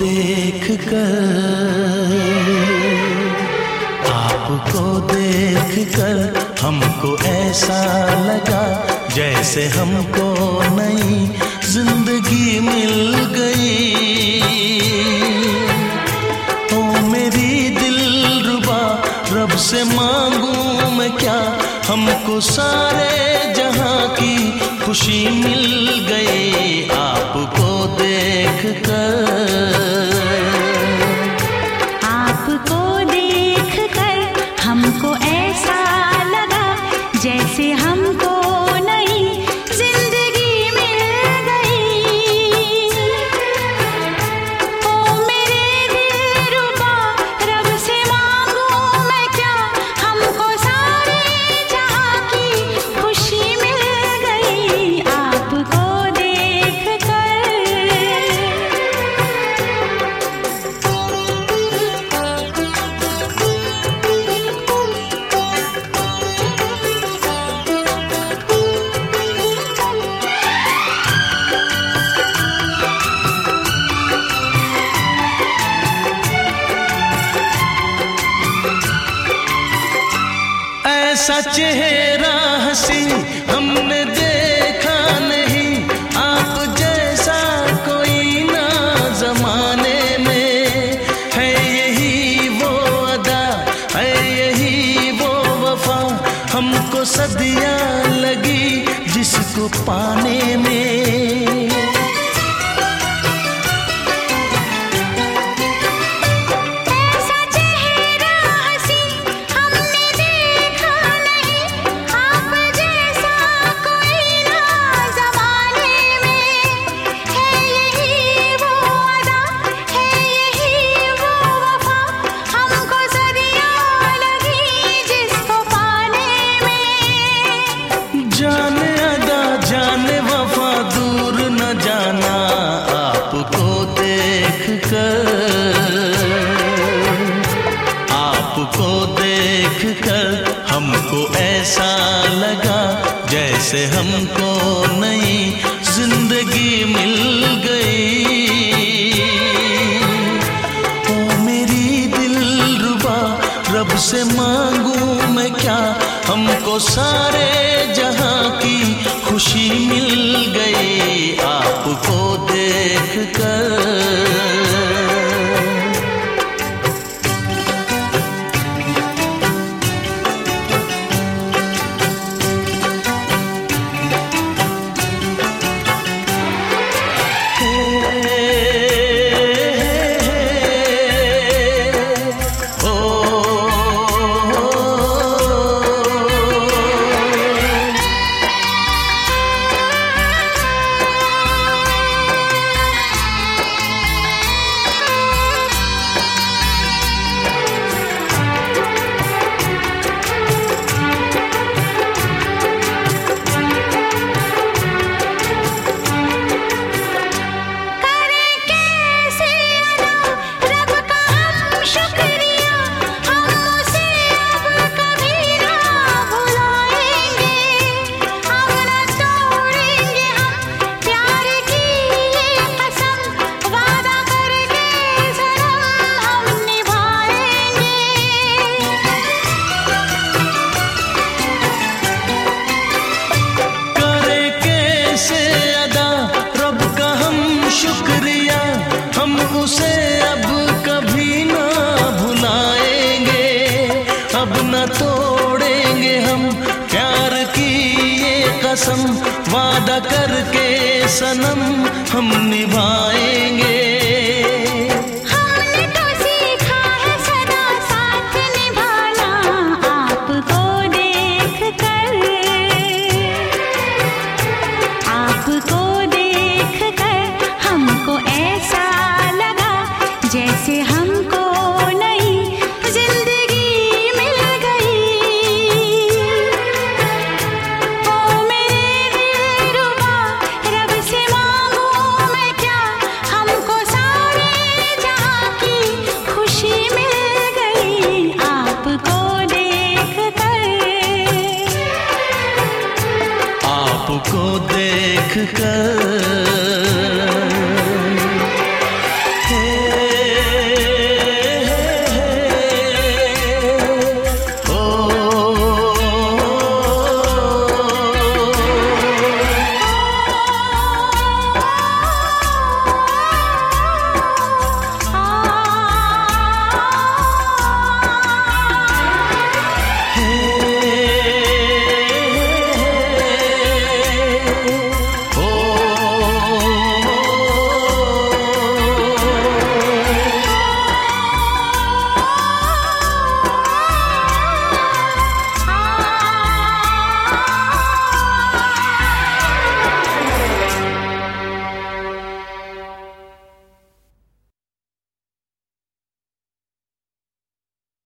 देख कर। आपको देख कर हमको ऐसा लगा जैसे हमको नई ज़िंदगी मिल गई। ओ मेरी दिल रुबा, रब से मांगू मैं क्या? हमको सारे जहाँ की खुशी मिल गई। आपको देख कर जैसे हमको ऐसा चेहरा हँसी हमने देखा नहीं। आप जैसा कोई ना जमाने में। है यही वो अदा, है यही वो वफा। हमको सदियाँ लगी जिसको पाने में। ऐसा लगा जैसे हमको नई ज़िंदगी मिल गई। ओ मेरी दिल रुबा, रब से मांगू मैं क्या? हमको सारे कसम वादा करके सनम हम निभाएँगे। कर